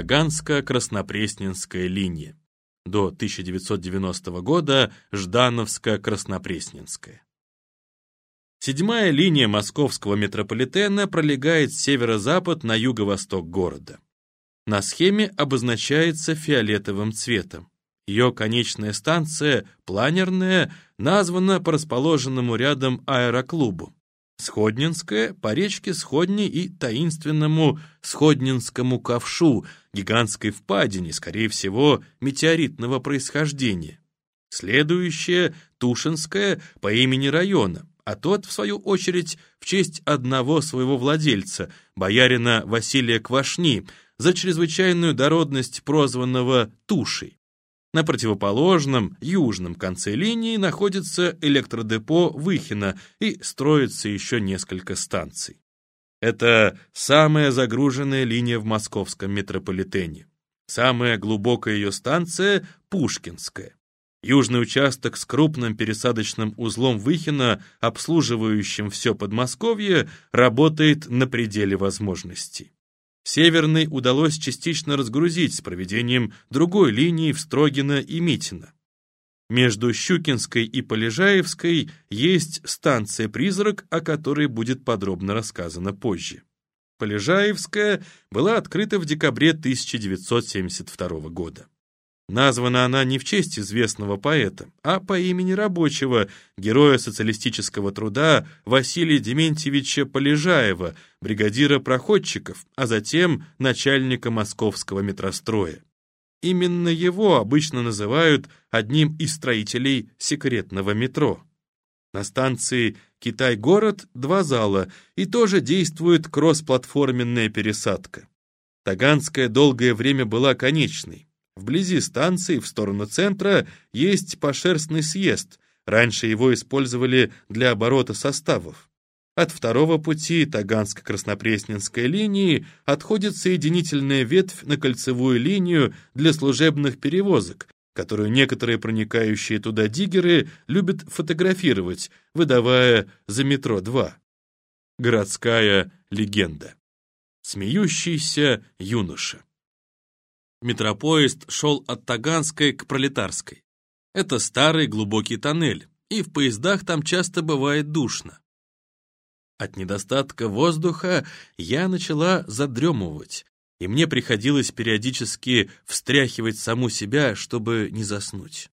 Таганско-Краснопресненская линия. До 1990 года Ждановско-Краснопресненская. Седьмая линия московского метрополитена пролегает с северо-запад на юго-восток города. На схеме обозначается фиолетовым цветом. Ее конечная станция, планерная, названа по расположенному рядом аэроклубу. Сходнинская по речке Сходни и таинственному Сходнинскому ковшу, гигантской впадине, скорее всего, метеоритного происхождения. Следующая — Тушинская по имени района, а тот, в свою очередь, в честь одного своего владельца, боярина Василия Квашни, за чрезвычайную дородность прозванного Тушей. На противоположном, южном конце линии находится электродепо Выхина и строится еще несколько станций. Это самая загруженная линия в московском метрополитене. Самая глубокая ее станция – Пушкинская. Южный участок с крупным пересадочным узлом Выхина, обслуживающим все Подмосковье, работает на пределе возможностей. Северный удалось частично разгрузить с проведением другой линии в Строгино и Митино. Между Щукинской и Полежаевской есть станция «Призрак», о которой будет подробно рассказано позже. Полежаевская была открыта в декабре 1972 года. Названа она не в честь известного поэта, а по имени рабочего, героя социалистического труда Василия Дементьевича Полежаева, бригадира проходчиков, а затем начальника московского метростроя. Именно его обычно называют одним из строителей секретного метро. На станции «Китай-город» два зала, и тоже действует кроссплатформенная пересадка. Таганская долгое время была конечной. Вблизи станции, в сторону центра, есть пошерстный съезд. Раньше его использовали для оборота составов. От второго пути Таганско-Краснопресненской линии отходит соединительная ветвь на кольцевую линию для служебных перевозок, которую некоторые проникающие туда диггеры любят фотографировать, выдавая за метро-2. Городская легенда. Смеющийся юноша. Метропоезд шел от Таганской к Пролетарской. Это старый глубокий тоннель, и в поездах там часто бывает душно. От недостатка воздуха я начала задремывать, и мне приходилось периодически встряхивать саму себя, чтобы не заснуть.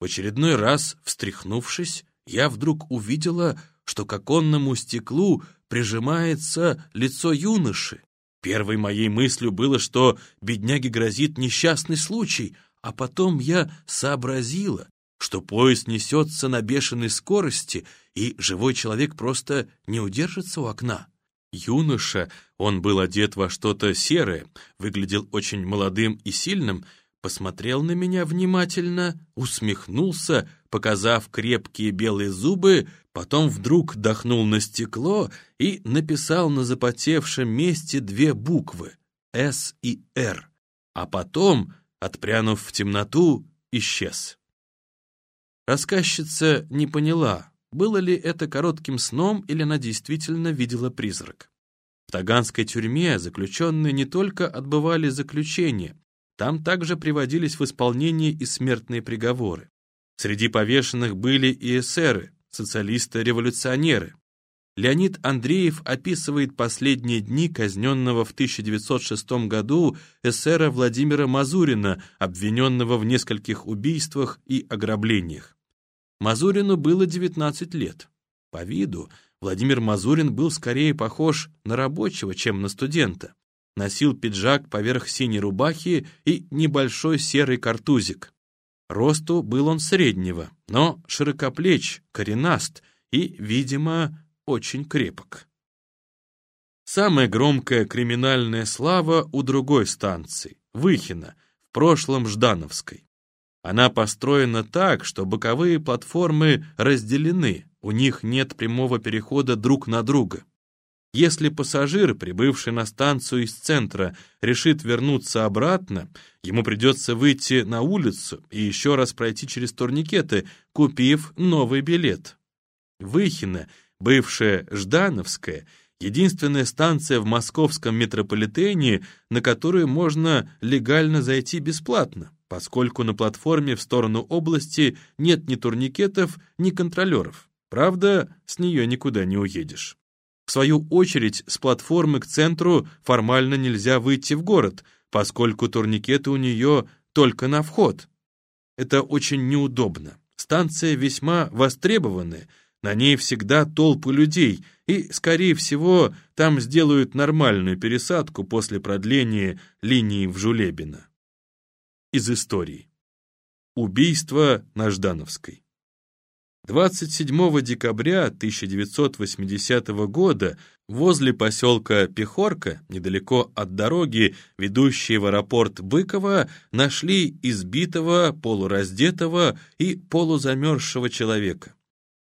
В очередной раз, встряхнувшись, я вдруг увидела, что к оконному стеклу прижимается лицо юноши. Первой моей мыслью было, что бедняге грозит несчастный случай, а потом я сообразила, что поезд несется на бешеной скорости, и живой человек просто не удержится у окна. Юноша, он был одет во что-то серое, выглядел очень молодым и сильным, посмотрел на меня внимательно, усмехнулся, показав крепкие белые зубы, потом вдруг дохнул на стекло и написал на запотевшем месте две буквы «С» и «Р», а потом, отпрянув в темноту, исчез. Рассказчица не поняла, было ли это коротким сном или она действительно видела призрак. В Таганской тюрьме заключенные не только отбывали заключение, там также приводились в исполнение и смертные приговоры. Среди повешенных были и эсеры, социалисты-революционеры. Леонид Андреев описывает последние дни казненного в 1906 году эсера Владимира Мазурина, обвиненного в нескольких убийствах и ограблениях. Мазурину было 19 лет. По виду Владимир Мазурин был скорее похож на рабочего, чем на студента носил пиджак поверх синей рубахи и небольшой серый картузик. Росту был он среднего, но широкоплеч, коренаст и, видимо, очень крепок. Самая громкая криминальная слава у другой станции, Выхина, в прошлом Ждановской. Она построена так, что боковые платформы разделены, у них нет прямого перехода друг на друга. Если пассажир, прибывший на станцию из центра, решит вернуться обратно, ему придется выйти на улицу и еще раз пройти через турникеты, купив новый билет. Выхина, бывшая Ждановская, Единственная станция в московском метрополитене, на которую можно легально зайти бесплатно, поскольку на платформе в сторону области нет ни турникетов, ни контролеров. Правда, с нее никуда не уедешь. В свою очередь, с платформы к центру формально нельзя выйти в город, поскольку турникеты у нее только на вход. Это очень неудобно. Станция весьма востребованная, на ней всегда толпы людей, и, скорее всего, там сделают нормальную пересадку после продления линии в Жулебино. Из истории. Убийство на Ждановской. 27 декабря 1980 года возле поселка Пехорка, недалеко от дороги, ведущей в аэропорт Быкова, нашли избитого, полураздетого и полузамерзшего человека.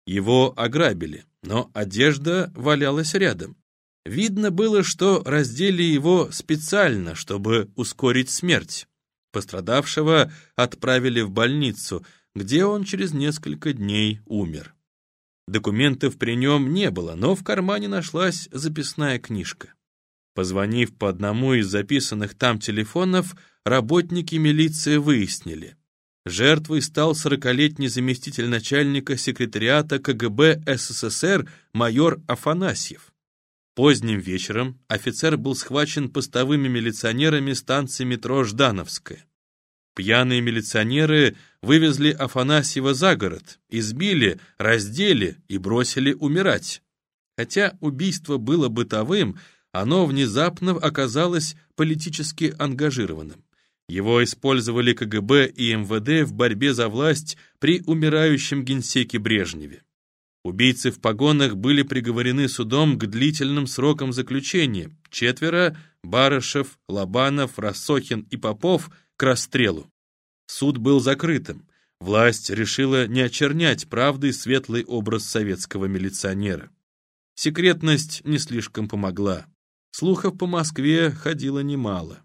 Его ограбили, но одежда валялась рядом. Видно было, что раздели его специально, чтобы ускорить смерть. Пострадавшего отправили в больницу – где он через несколько дней умер. Документов при нем не было, но в кармане нашлась записная книжка. Позвонив по одному из записанных там телефонов, работники милиции выяснили. Жертвой стал сорокалетний заместитель начальника секретариата КГБ СССР майор Афанасьев. Поздним вечером офицер был схвачен постовыми милиционерами станции метро Ждановская. Пьяные милиционеры вывезли Афанасьева за город, избили, раздели и бросили умирать. Хотя убийство было бытовым, оно внезапно оказалось политически ангажированным. Его использовали КГБ и МВД в борьбе за власть при умирающем генсеке Брежневе. Убийцы в погонах были приговорены судом к длительным срокам заключения. Четверо – Барышев, Лобанов, Рассохин и Попов – к расстрелу. Суд был закрытым. Власть решила не очернять правдой светлый образ советского милиционера. Секретность не слишком помогла. Слухов по Москве ходило немало.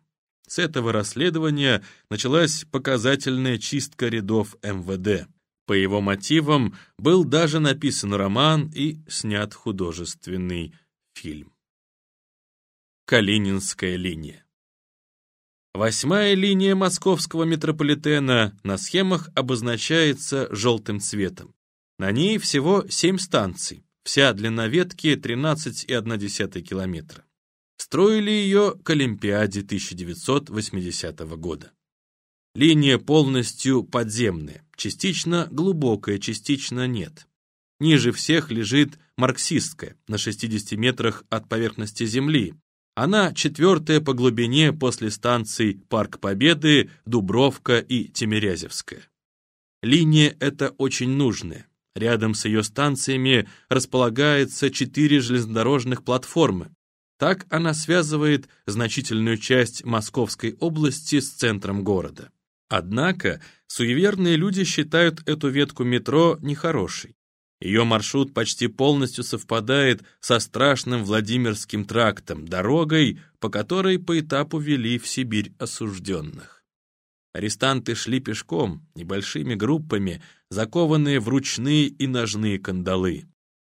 С этого расследования началась показательная чистка рядов МВД. По его мотивам был даже написан роман и снят художественный фильм. Калининская линия Восьмая линия московского метрополитена на схемах обозначается желтым цветом. На ней всего семь станций, вся длина ветки 13,1 километра. Строили ее к Олимпиаде 1980 года. Линия полностью подземная, частично глубокая, частично нет. Ниже всех лежит марксистская, на 60 метрах от поверхности Земли, она четвертая по глубине после станций Парк Победы, Дубровка и Тимирязевская. Линия эта очень нужная. Рядом с ее станциями располагается четыре железнодорожных платформы. Так она связывает значительную часть Московской области с центром города. Однако суеверные люди считают эту ветку метро нехорошей. Ее маршрут почти полностью совпадает со страшным Владимирским трактом, дорогой, по которой по этапу вели в Сибирь осужденных. Арестанты шли пешком, небольшими группами, закованные в ручные и ножные кандалы.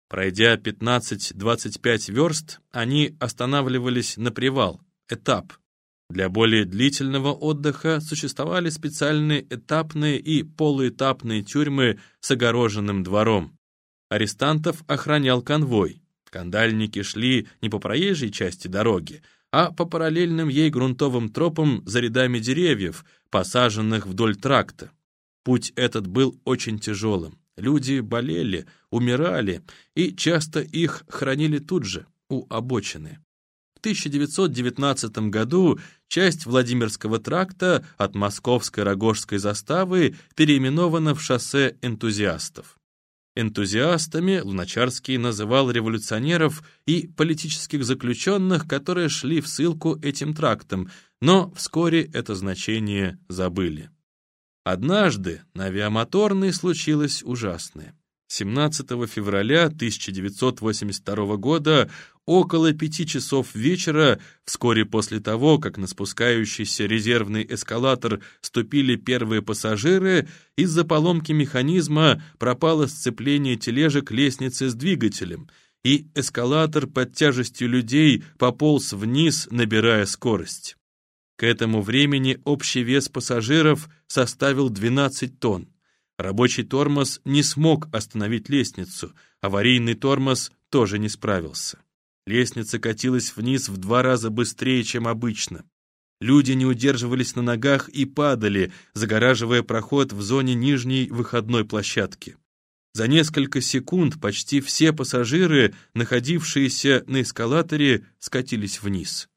Пройдя 15-25 верст, они останавливались на привал, этап. Для более длительного отдыха существовали специальные этапные и полуэтапные тюрьмы с огороженным двором. Арестантов охранял конвой. Кандальники шли не по проезжей части дороги, а по параллельным ей грунтовым тропам за рядами деревьев, посаженных вдоль тракта. Путь этот был очень тяжелым. Люди болели, умирали, и часто их хранили тут же, у обочины. В 1919 году часть Владимирского тракта от Московской Рогожской заставы переименована в шоссе энтузиастов. Энтузиастами Луначарский называл революционеров и политических заключенных, которые шли в ссылку этим трактом, но вскоре это значение забыли. Однажды на авиамоторной случилось ужасное. 17 февраля 1982 года около пяти часов вечера, вскоре после того, как на спускающийся резервный эскалатор ступили первые пассажиры, из-за поломки механизма пропало сцепление тележек лестницы с двигателем, и эскалатор под тяжестью людей пополз вниз, набирая скорость. К этому времени общий вес пассажиров составил 12 тонн. Рабочий тормоз не смог остановить лестницу, аварийный тормоз тоже не справился. Лестница катилась вниз в два раза быстрее, чем обычно. Люди не удерживались на ногах и падали, загораживая проход в зоне нижней выходной площадки. За несколько секунд почти все пассажиры, находившиеся на эскалаторе, скатились вниз.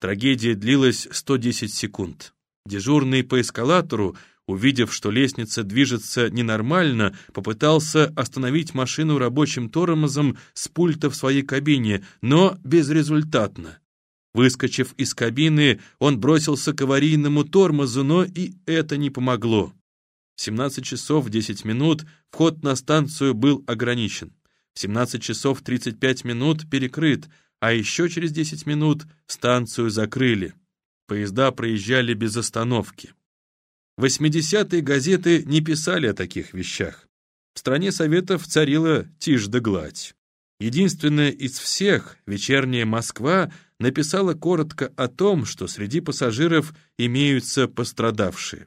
Трагедия длилась 110 секунд. Дежурный по эскалатору, увидев, что лестница движется ненормально, попытался остановить машину рабочим тормозом с пульта в своей кабине, но безрезультатно. Выскочив из кабины, он бросился к аварийному тормозу, но и это не помогло. В 17 часов 10 минут вход на станцию был ограничен. В 17 часов 35 минут перекрыт, а еще через 10 минут станцию закрыли. Поезда проезжали без остановки. 80-е газеты не писали о таких вещах. В стране Советов царила тишь да гладь. Единственная из всех, вечерняя Москва, написала коротко о том, что среди пассажиров имеются пострадавшие.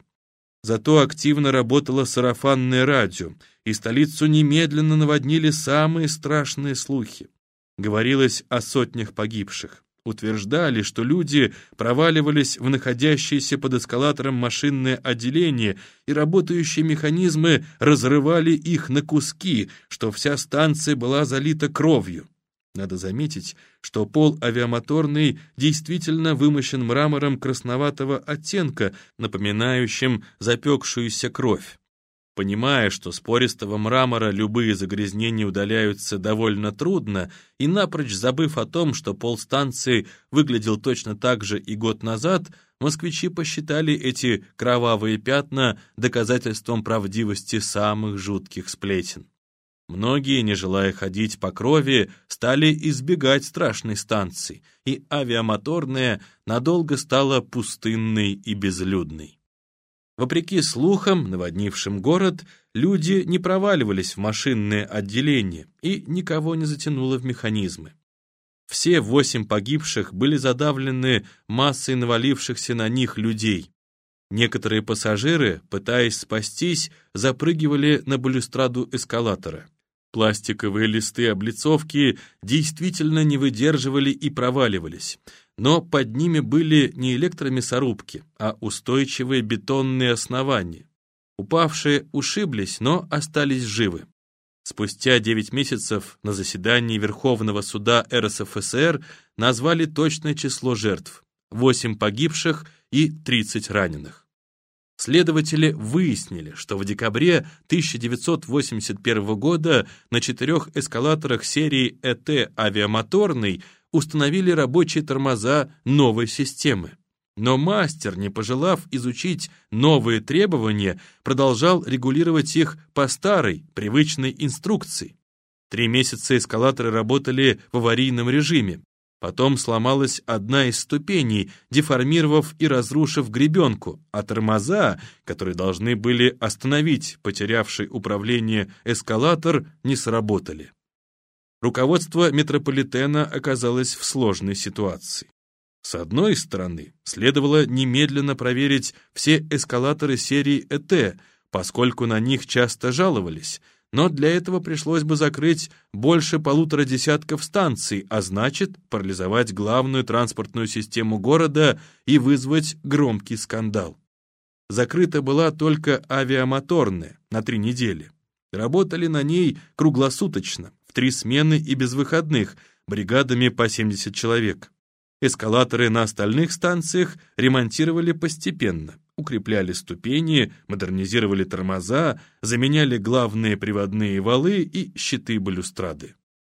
Зато активно работало сарафанное радио, и столицу немедленно наводнили самые страшные слухи. Говорилось о сотнях погибших. Утверждали, что люди проваливались в находящееся под эскалатором машинное отделение, и работающие механизмы разрывали их на куски, что вся станция была залита кровью. Надо заметить, что пол авиамоторный действительно вымощен мрамором красноватого оттенка, напоминающим запекшуюся кровь. Понимая, что с пористого мрамора любые загрязнения удаляются довольно трудно, и напрочь забыв о том, что пол станции выглядел точно так же и год назад, москвичи посчитали эти кровавые пятна доказательством правдивости самых жутких сплетен. Многие, не желая ходить по крови, стали избегать страшной станции, и авиамоторная надолго стала пустынной и безлюдной. Вопреки слухам, наводнившим город, люди не проваливались в машинное отделение и никого не затянуло в механизмы. Все восемь погибших были задавлены массой навалившихся на них людей. Некоторые пассажиры, пытаясь спастись, запрыгивали на балюстраду эскалатора. Пластиковые листы облицовки действительно не выдерживали и проваливались но под ними были не электромясорубки, а устойчивые бетонные основания. Упавшие ушиблись, но остались живы. Спустя 9 месяцев на заседании Верховного суда РСФСР назвали точное число жертв – 8 погибших и 30 раненых. Следователи выяснили, что в декабре 1981 года на четырех эскалаторах серии ЭТ «Авиамоторный» установили рабочие тормоза новой системы. Но мастер, не пожелав изучить новые требования, продолжал регулировать их по старой, привычной инструкции. Три месяца эскалаторы работали в аварийном режиме. Потом сломалась одна из ступеней, деформировав и разрушив гребенку, а тормоза, которые должны были остановить потерявший управление эскалатор, не сработали. Руководство метрополитена оказалось в сложной ситуации. С одной стороны, следовало немедленно проверить все эскалаторы серии ЭТ, поскольку на них часто жаловались, но для этого пришлось бы закрыть больше полутора десятков станций, а значит, парализовать главную транспортную систему города и вызвать громкий скандал. Закрыта была только авиамоторная на три недели. Работали на ней круглосуточно, в три смены и без выходных, бригадами по 70 человек. Эскалаторы на остальных станциях ремонтировали постепенно, укрепляли ступени, модернизировали тормоза, заменяли главные приводные валы и щиты балюстрады.